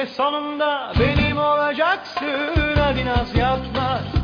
Eninde sonunda benim olacaksın. Hadi naz yapma.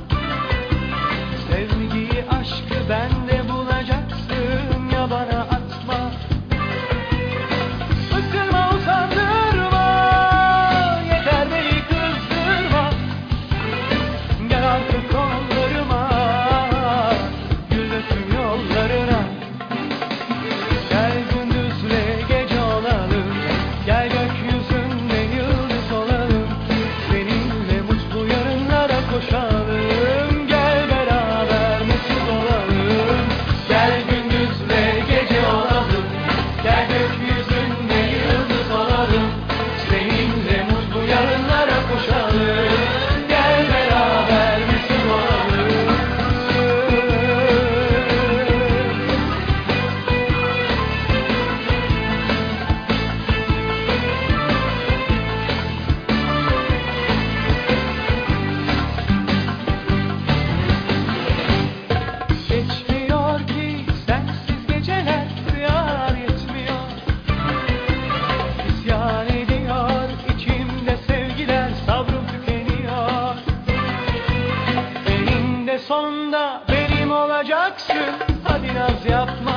sonunda benim olacaksın. Hadi naz yapma.